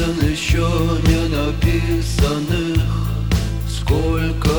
песен еще не написанных, сколько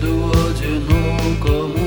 do hoje num.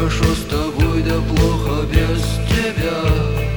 хорошо с тобой, да плохо без тебя.